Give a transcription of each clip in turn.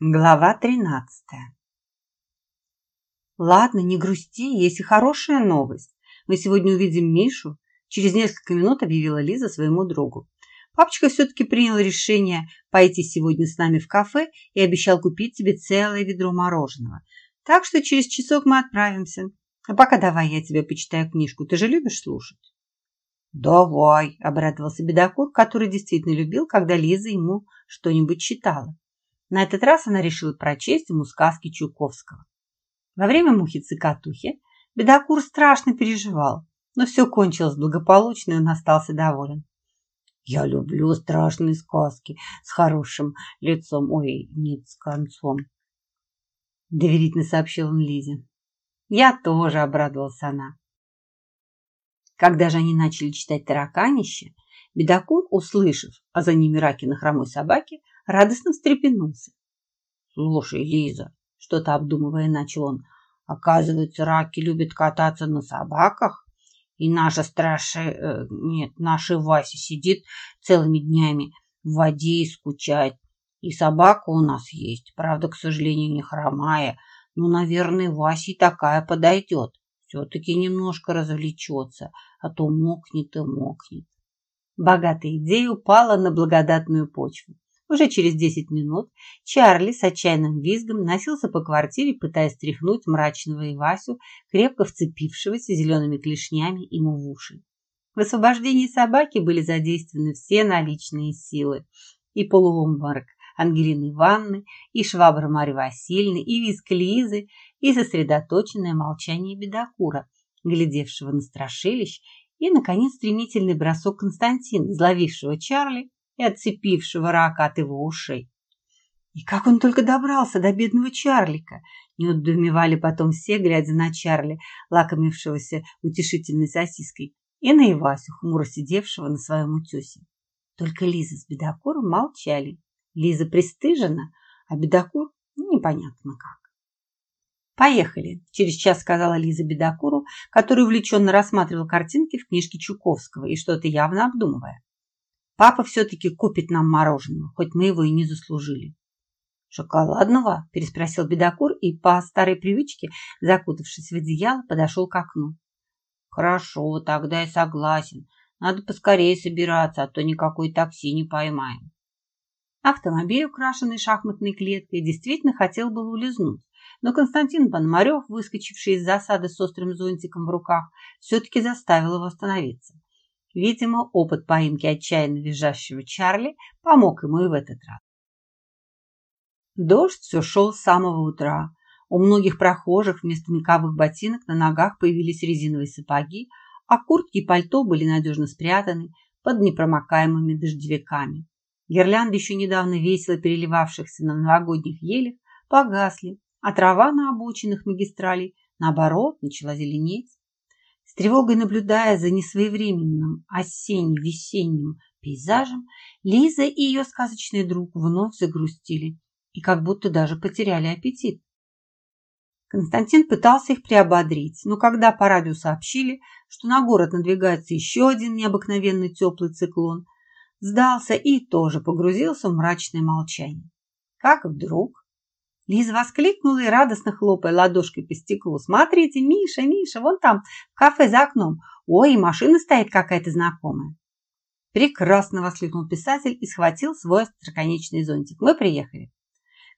Глава тринадцатая. Ладно, не грусти, есть и хорошая новость. Мы сегодня увидим Мишу. Через несколько минут объявила Лиза своему другу. Папочка все-таки принял решение пойти сегодня с нами в кафе и обещал купить тебе целое ведро мороженого. Так что через часок мы отправимся. А пока давай я тебе почитаю книжку. Ты же любишь слушать? Давай, обрадовался Бедокур, который действительно любил, когда Лиза ему что-нибудь читала. На этот раз она решила прочесть ему сказки Чуковского. Во время мухи-цикатухи Бедокур страшно переживал, но все кончилось благополучно, и он остался доволен. «Я люблю страшные сказки с хорошим лицом, ой, нет, с концом», – доверительно сообщил он Лизе. «Я тоже», – обрадовалась она. Когда же они начали читать «Тараканище», Бедокур, услышав о за ними раке на хромой собаке, радостно встрепенулся. «Слушай, Лиза, что-то обдумывая начал он, оказывается, раки любят кататься на собаках, и наша страши... Э, нет, наша Вася сидит целыми днями в воде и скучает. И собака у нас есть, правда, к сожалению, не хромая, но, наверное, Васе такая подойдет. Все-таки немножко развлечется, а то мокнет и мокнет. Богатая идея упала на благодатную почву. Уже через десять минут Чарли с отчаянным визгом носился по квартире, пытаясь стряхнуть мрачного Ивасю, крепко вцепившегося зелеными клешнями ему в уши. В освобождении собаки были задействованы все наличные силы. И полуобморок Ангелины Ивановны, и швабра Марьи Васильевны, и виск Лизы, и сосредоточенное молчание бедокура, глядевшего на страшилищ, и, наконец, стремительный бросок Константина, изловившего Чарли и отцепившего рака от его ушей. И как он только добрался до бедного Чарлика, не удумевали потом все, глядя на Чарли, лакомившегося утешительной сосиской, и на Ивасю, хмуро сидевшего на своем утесе. Только Лиза с Бедокуром молчали. Лиза пристыжена, а Бедокур непонятно как. «Поехали», – через час сказала Лиза Бедокуру, который увлеченно рассматривал картинки в книжке Чуковского и что-то явно обдумывая. Папа все-таки купит нам мороженого, хоть мы его и не заслужили. «Шоколадного?» – переспросил Бедокур и по старой привычке, закутавшись в одеяло, подошел к окну. «Хорошо, тогда я согласен. Надо поскорее собираться, а то никакой такси не поймаем». Автомобиль, украшенный шахматной клеткой, действительно хотел было улизнуть, но Константин Пономарев, выскочивший из засады с острым зонтиком в руках, все-таки заставил его остановиться. Видимо, опыт поимки отчаянно визжащего Чарли помог ему и в этот раз. Дождь все шел с самого утра. У многих прохожих вместо мековых ботинок на ногах появились резиновые сапоги, а куртки и пальто были надежно спрятаны под непромокаемыми дождевиками. Гирлянды, еще недавно весело переливавшихся на новогодних елях, погасли, а трава на обочинах магистралей, наоборот, начала зеленеть тревогой наблюдая за несвоевременным осенне-весенним пейзажем, Лиза и ее сказочный друг вновь загрустили и как будто даже потеряли аппетит. Константин пытался их приободрить, но когда по радио сообщили, что на город надвигается еще один необыкновенный теплый циклон, сдался и тоже погрузился в мрачное молчание. Как вдруг Лиза воскликнула и радостно хлопая ладошкой по стеклу. «Смотрите, Миша, Миша, вон там, в кафе за окном. Ой, машина стоит какая-то знакомая». «Прекрасно!» – воскликнул писатель и схватил свой остроконечный зонтик. «Мы приехали».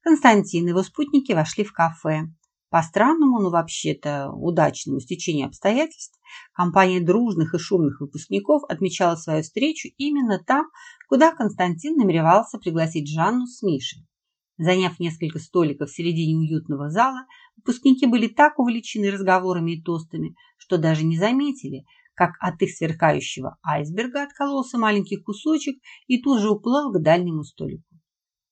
Константин и его спутники вошли в кафе. По странному, но вообще-то удачному стечению обстоятельств, компания дружных и шумных выпускников отмечала свою встречу именно там, куда Константин намеревался пригласить Жанну с Мишей. Заняв несколько столиков в середине уютного зала, выпускники были так увлечены разговорами и тостами, что даже не заметили, как от их сверкающего айсберга откололся маленький кусочек и тут же уплыл к дальнему столику.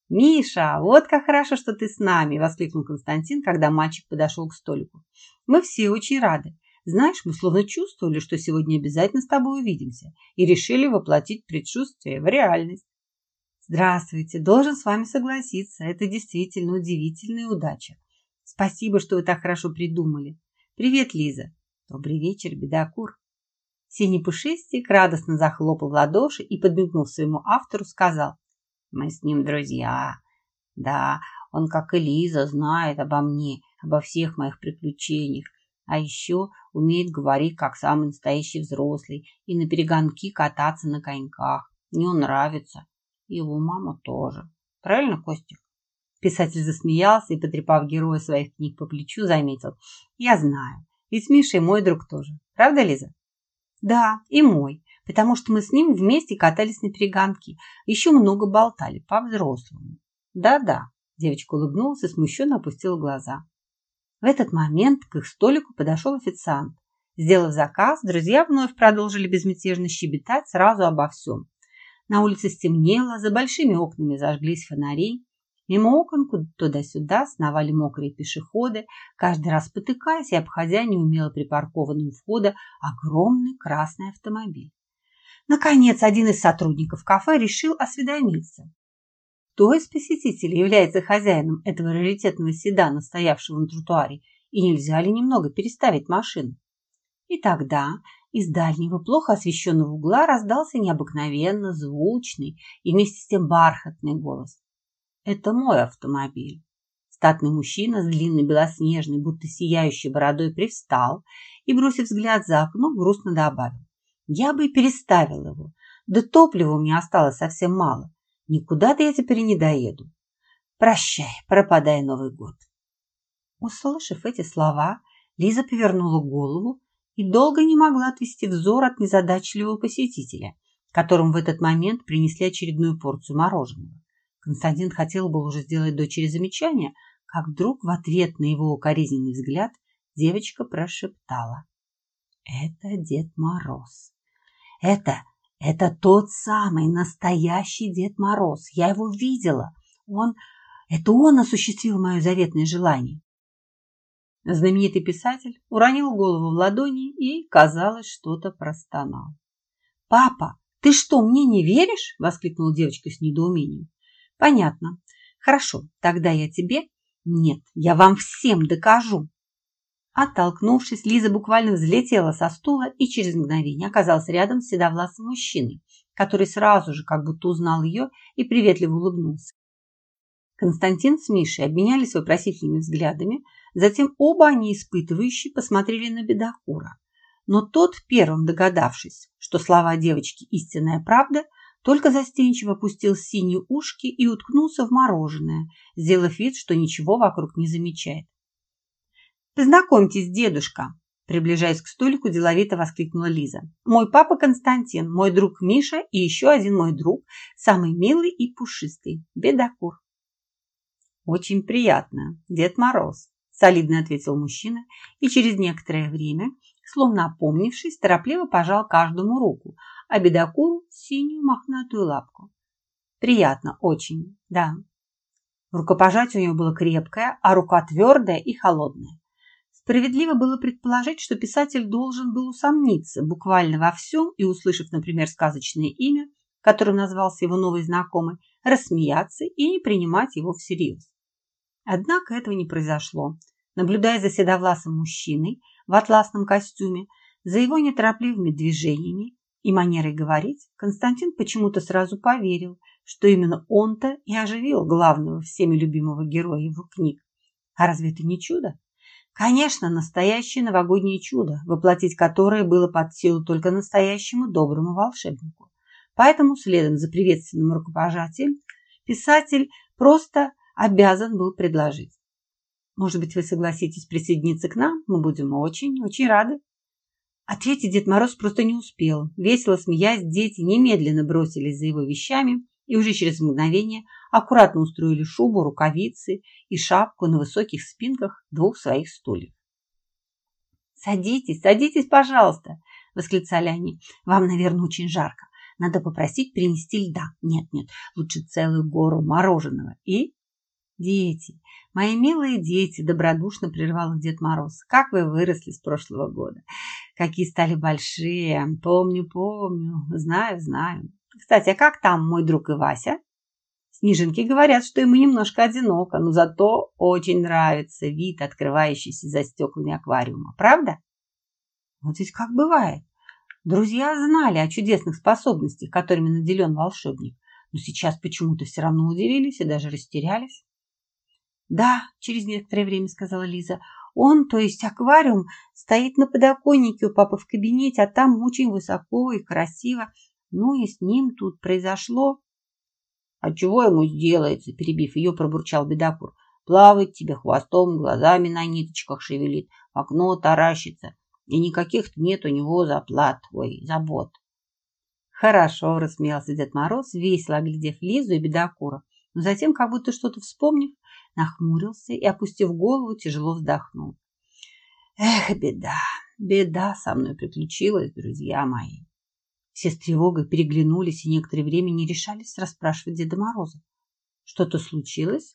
«Миша, вот как хорошо, что ты с нами!» – воскликнул Константин, когда мальчик подошел к столику. «Мы все очень рады. Знаешь, мы словно чувствовали, что сегодня обязательно с тобой увидимся и решили воплотить предчувствие в реальность. Здравствуйте, должен с вами согласиться. Это действительно удивительная удача. Спасибо, что вы так хорошо придумали. Привет, Лиза. Добрый вечер, бедокур. Синий пушистик радостно захлопал в ладоши и, подмигнув своему автору, сказал. Мы с ним друзья. Да, Он, как и Лиза, знает обо мне, обо всех моих приключениях. А еще умеет говорить, как самый настоящий взрослый, и на перегонки кататься на коньках. Мне он нравится. Его мама тоже. Правильно, Костик? Писатель засмеялся и, потрепав героя своих книг по плечу, заметил. Я знаю. Ведь Миша и мой друг тоже. Правда, Лиза? Да, и мой. Потому что мы с ним вместе катались на перегонки. Еще много болтали, по-взрослому. Да-да. Девочка улыбнулась и смущенно опустила глаза. В этот момент к их столику подошел официант. Сделав заказ, друзья вновь продолжили безмятежно щебетать сразу обо всем. На улице стемнело, за большими окнами зажглись фонари. Мимо окон туда-сюда сновали мокрые пешеходы, каждый раз потыкаясь и обходя неумело припаркованный у входа огромный красный автомобиль. Наконец, один из сотрудников кафе решил осведомиться. Кто из посетителей является хозяином этого раритетного седана, стоявшего на тротуаре, и нельзя ли немного переставить машину? И тогда из дальнего, плохо освещенного угла раздался необыкновенно звучный и вместе с тем бархатный голос. «Это мой автомобиль». Статный мужчина с длинной белоснежной, будто сияющей бородой привстал и, бросив взгляд за окно, грустно добавил. «Я бы и переставил его. Да топлива у меня осталось совсем мало. Никуда-то я теперь не доеду. Прощай, пропадай Новый год. Услышав эти слова, Лиза повернула голову и долго не могла отвести взор от незадачливого посетителя, которому в этот момент принесли очередную порцию мороженого. Константин хотел бы уже сделать дочери замечание, как вдруг в ответ на его укоризненный взгляд девочка прошептала. «Это Дед Мороз. Это это тот самый настоящий Дед Мороз. Я его видела. Он... Это он осуществил мое заветное желание. Знаменитый писатель уронил голову в ладони и, казалось, что-то простонал. «Папа, ты что, мне не веришь?» – воскликнула девочка с недоумением. «Понятно. Хорошо, тогда я тебе...» «Нет, я вам всем докажу!» Оттолкнувшись, Лиза буквально взлетела со стула и через мгновение оказалась рядом с седовласым мужчиной, который сразу же как будто узнал ее и приветливо улыбнулся. Константин с Мишей обменялись вопросительными взглядами, затем оба они испытывающие посмотрели на бедокура. Но тот, первым догадавшись, что слова девочки истинная правда, только застенчиво опустил синие ушки и уткнулся в мороженое, сделав вид, что ничего вокруг не замечает. «Познакомьтесь, дедушка!» Приближаясь к столику, деловито воскликнула Лиза. «Мой папа Константин, мой друг Миша и еще один мой друг, самый милый и пушистый, Бедокур». «Очень приятно, Дед Мороз», – солидно ответил мужчина и через некоторое время, словно опомнившись, торопливо пожал каждому руку, а Бедокуру – синюю мохнатую лапку. «Приятно, очень, да». Рукопожатие у него было крепкое, а рука твердая и холодная. Справедливо было предположить, что писатель должен был усомниться буквально во всем и, услышав, например, сказочное имя, которым назвался его новый знакомый, рассмеяться и не принимать его всерьез. Однако этого не произошло. Наблюдая за седовласым мужчиной в атласном костюме, за его неторопливыми движениями и манерой говорить, Константин почему-то сразу поверил, что именно он-то и оживил главного всеми любимого героя его книг. А разве это не чудо? Конечно, настоящее новогоднее чудо, воплотить которое было под силу только настоящему доброму волшебнику. Поэтому, следом за приветственным рукопожатием, писатель просто обязан был предложить. Может быть, вы согласитесь присоединиться к нам? Мы будем очень-очень рады. Ответить Дед Мороз просто не успел. Весело смеясь, дети немедленно бросились за его вещами и уже через мгновение аккуратно устроили шубу, рукавицы и шапку на высоких спинках двух своих стульев. «Садитесь, садитесь, пожалуйста!» – восклицали они. «Вам, наверное, очень жарко. Надо попросить принести льда. Нет-нет, лучше целую гору мороженого. И «Дети, мои милые дети!» – добродушно прервал Дед Мороз. «Как вы выросли с прошлого года! Какие стали большие! Помню, помню, знаю, знаю. Кстати, а как там мой друг и Вася?» Снежинки говорят, что ему немножко одиноко, но зато очень нравится вид, открывающийся за стеклами аквариума. Правда? Вот ведь как бывает. Друзья знали о чудесных способностях, которыми наделен волшебник, но сейчас почему-то все равно удивились и даже растерялись. Да, через некоторое время сказала Лиза. Он, то есть аквариум, стоит на подоконнике у папы в кабинете, а там очень высоко и красиво. Ну и с ним тут произошло... А чего ему сделается, перебив ее, пробурчал бедокур. Плавает тебе хвостом, глазами на ниточках шевелит, окно таращится. И никаких нет у него заплат, ой, забот. Хорошо, рассмеялся Дед Мороз, весело оглядев Лизу и бедокура. Но затем, как будто что-то вспомнив, нахмурился и, опустив голову, тяжело вздохнул. Эх, беда, беда со мной приключилась, друзья мои. Все с тревогой переглянулись и некоторое время не решались расспрашивать Деда Мороза. Что-то случилось?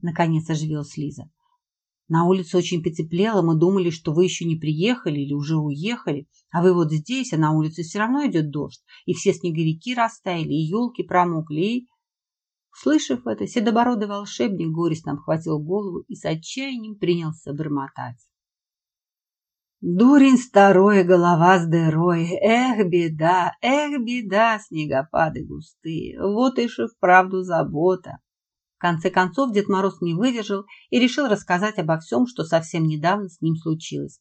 Наконец оживилась Лиза. На улице очень потеплело, мы думали, что вы еще не приехали или уже уехали, а вы вот здесь, а на улице все равно идет дождь, и все снеговики растаяли, и елки промокли, и... Слышав это, седобородый волшебник горестно обхватил голову и с отчаянием принялся бормотать. Дурень старой, голова с дырой, эх, беда, эх, беда, снегопады густые, вот и вправду забота. В конце концов Дед Мороз не выдержал и решил рассказать обо всем, что совсем недавно с ним случилось.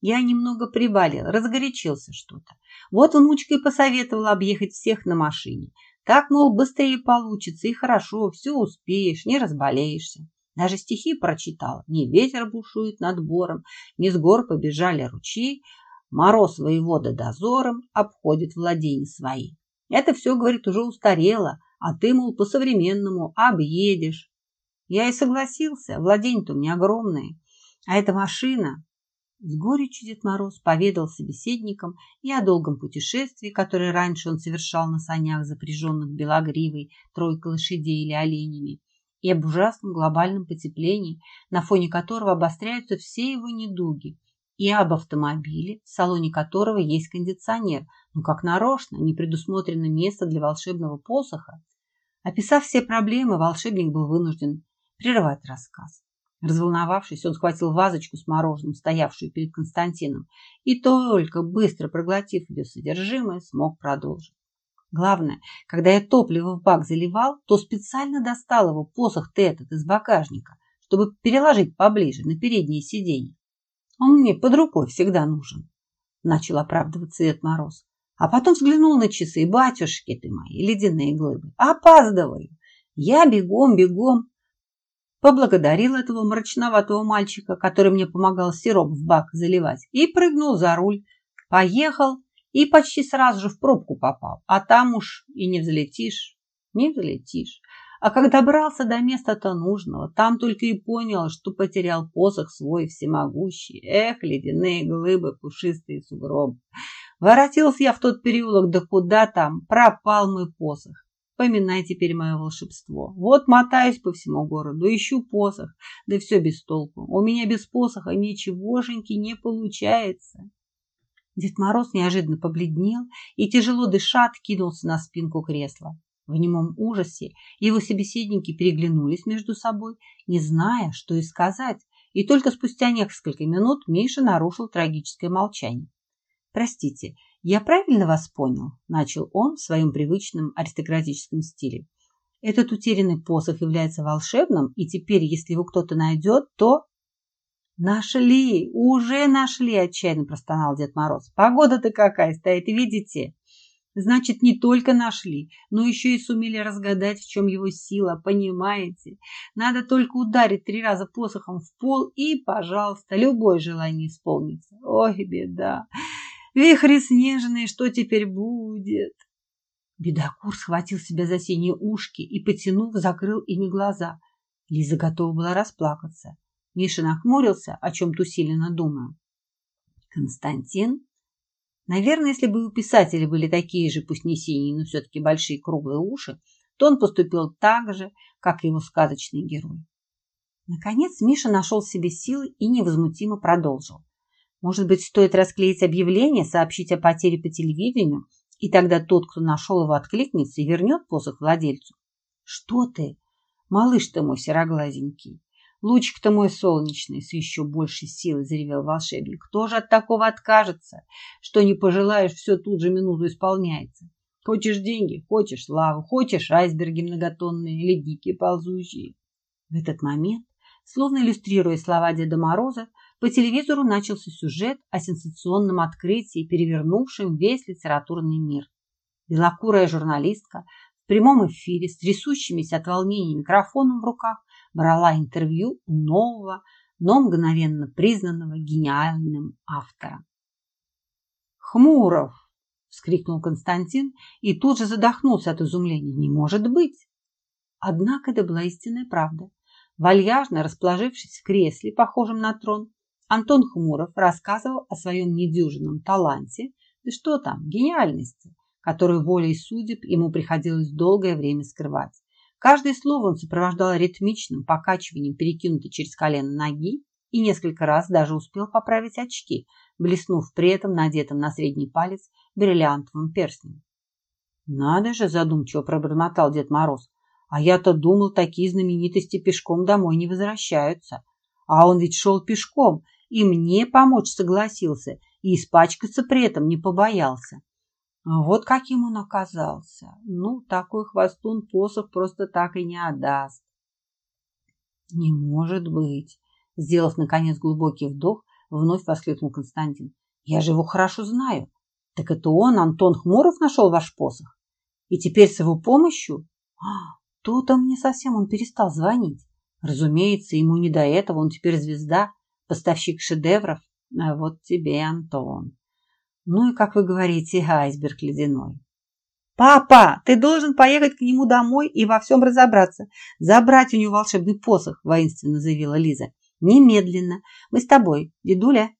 Я немного приболел, разгорячился что-то. Вот внучка и посоветовала объехать всех на машине. Так, мол, быстрее получится и хорошо, все успеешь, не разболеешься. Даже стихи прочитала. Не ветер бушует над бором, не с гор побежали ручьи, мороз воевода дозором обходит владения свои. Это все, говорит, уже устарело, а ты, мол, по-современному объедешь. Я и согласился, владения-то у меня огромные. А эта машина, с горечью Дед Мороз поведал собеседникам и о долгом путешествии, которое раньше он совершал на санях, запряженных белогривой, тройкой лошадей или оленями, и об ужасном глобальном потеплении, на фоне которого обостряются все его недуги, и об автомобиле, в салоне которого есть кондиционер, но как нарочно не предусмотрено место для волшебного посоха. Описав все проблемы, волшебник был вынужден прервать рассказ. Разволновавшись, он схватил вазочку с мороженым, стоявшую перед Константином, и только быстро проглотив ее содержимое, смог продолжить. Главное, когда я топливо в бак заливал, то специально достал его посох-то этот из багажника, чтобы переложить поближе на переднее сиденье. Он мне под рукой всегда нужен, начал оправдываться Дед Мороз. А потом взглянул на часы. Батюшки ты мои, ледяные глыбы. Опаздываю. Я бегом, бегом поблагодарил этого мрачноватого мальчика, который мне помогал сироп в бак заливать, и прыгнул за руль. Поехал и почти сразу же в пробку попал. А там уж и не взлетишь, не взлетишь. А когда добрался до места-то нужного, там только и понял, что потерял посох свой всемогущий. Эх, ледяные глыбы, пушистые сугробы. Воротился я в тот переулок, да куда там, пропал мой посох. Поминай теперь мое волшебство. Вот мотаюсь по всему городу, ищу посох, да все без толку. У меня без посоха ничегошеньки не получается. Дед Мороз неожиданно побледнел и, тяжело дыша, откинулся на спинку кресла. В немом ужасе его собеседники переглянулись между собой, не зная, что и сказать, и только спустя несколько минут Миша нарушил трагическое молчание. «Простите, «Я правильно вас понял?» – начал он в своем привычном аристократическом стиле. «Этот утерянный посох является волшебным, и теперь, если его кто-то найдет, то...» «Нашли! Уже нашли!» – отчаянно простонал Дед Мороз. «Погода-то какая стоит, видите?» Значит, не только нашли, но еще и сумели разгадать, в чем его сила, понимаете? Надо только ударить три раза посохом в пол, и, пожалуйста, любое желание исполнится. Ой, беда! Вихри снежные, что теперь будет? Бедокур схватил себя за синие ушки и, потянув, закрыл ими глаза. Лиза готова была расплакаться. Миша нахмурился, о чем-то усиленно думая. Константин? Наверное, если бы у писателя были такие же, пусть не синие, но все-таки большие круглые уши, то он поступил так же, как его сказочный герой. Наконец Миша нашел в себе силы и невозмутимо продолжил. Может быть, стоит расклеить объявление, сообщить о потере по телевидению, и тогда тот, кто нашел его, откликнется и вернет посох владельцу. Что ты? Малыш ты мой сероглазенький. Лучик-то мой солнечный, с еще большей силой заревел волшебник. Кто же от такого откажется? Что не пожелаешь, все тут же минуту исполняется. Хочешь деньги, хочешь славу, хочешь айсберги многотонные, ледники ползущие. В этот момент Словно иллюстрируя слова Деда Мороза, по телевизору начался сюжет о сенсационном открытии, перевернувшем весь литературный мир. Белокурая журналистка в прямом эфире с трясущимися от волнения микрофоном в руках брала интервью у нового, но мгновенно признанного гениальным автора. «Хмуров!» – вскрикнул Константин и тут же задохнулся от изумления. «Не может быть!» Однако это была истинная правда. Вальяжно расположившись в кресле, похожем на трон, Антон Хмуров рассказывал о своем недюжинном таланте, да что там, гениальности, которую волей судеб ему приходилось долгое время скрывать. Каждое слово он сопровождал ритмичным покачиванием перекинутой через колено ноги и несколько раз даже успел поправить очки, блеснув при этом надетым на средний палец бриллиантовым перстнем. «Надо же!» – задумчиво пробормотал Дед Мороз. «А я-то думал, такие знаменитости пешком домой не возвращаются. А он ведь шел пешком и мне помочь согласился, и испачкаться при этом не побоялся. Вот каким он оказался. Ну, такой хвостун посох просто так и не отдаст. Не может быть. Сделав, наконец, глубокий вдох, вновь воскликнул Константин. Я же его хорошо знаю. Так это он, Антон Хмуров, нашел ваш посох? И теперь с его помощью? А, то-то мне совсем он перестал звонить. Разумеется, ему не до этого, он теперь звезда, поставщик шедевров. А вот тебе, Антон. Ну и, как вы говорите, айсберг ледяной. «Папа, ты должен поехать к нему домой и во всем разобраться. Забрать у него волшебный посох», – воинственно заявила Лиза. «Немедленно. Мы с тобой, дедуля».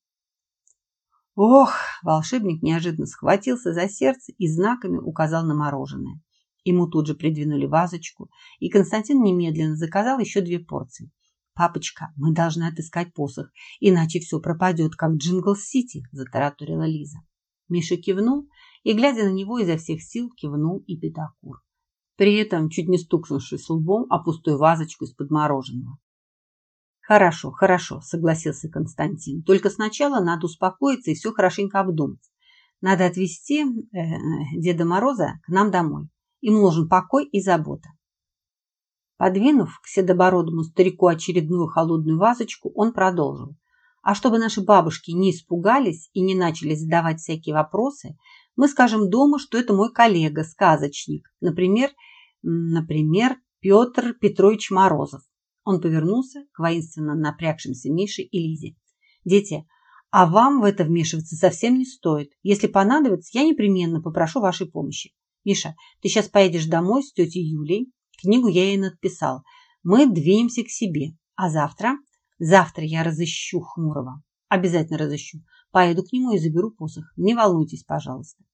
Ох, волшебник неожиданно схватился за сердце и знаками указал на мороженое. Ему тут же придвинули вазочку, и Константин немедленно заказал еще две порции. «Папочка, мы должны отыскать посох, иначе все пропадет, как Джингл-Сити», – затараторила Лиза. Миша кивнул, и, глядя на него, изо всех сил кивнул и Педокур. При этом, чуть не стукнувшись лбом о пустую вазочку из-под мороженого. «Хорошо, хорошо», – согласился Константин. «Только сначала надо успокоиться и все хорошенько обдумать. Надо отвезти э, Деда Мороза к нам домой. Ему нужен покой и забота». Подвинув к седобородому старику очередную холодную вазочку, он продолжил. А чтобы наши бабушки не испугались и не начали задавать всякие вопросы, мы скажем дома, что это мой коллега, сказочник, например, например, Петр Петрович Морозов. Он повернулся к воинственно напрягшимся Мише и Лизе. Дети, а вам в это вмешиваться совсем не стоит. Если понадобится, я непременно попрошу вашей помощи. Миша, ты сейчас поедешь домой с тетей Юлей. Книгу я ей написал. Мы двинемся к себе. А завтра Завтра я разыщу Хмурого. Обязательно разыщу. Поеду к нему и заберу посох. Не волнуйтесь, пожалуйста.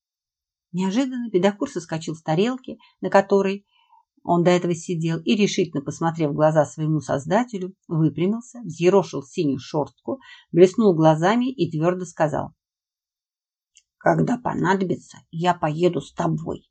Неожиданно Педокур соскочил с тарелки, на которой он до этого сидел, и, решительно посмотрев в глаза своему создателю, выпрямился, взъерошил синюю шорстку, блеснул глазами и твердо сказал. «Когда понадобится, я поеду с тобой.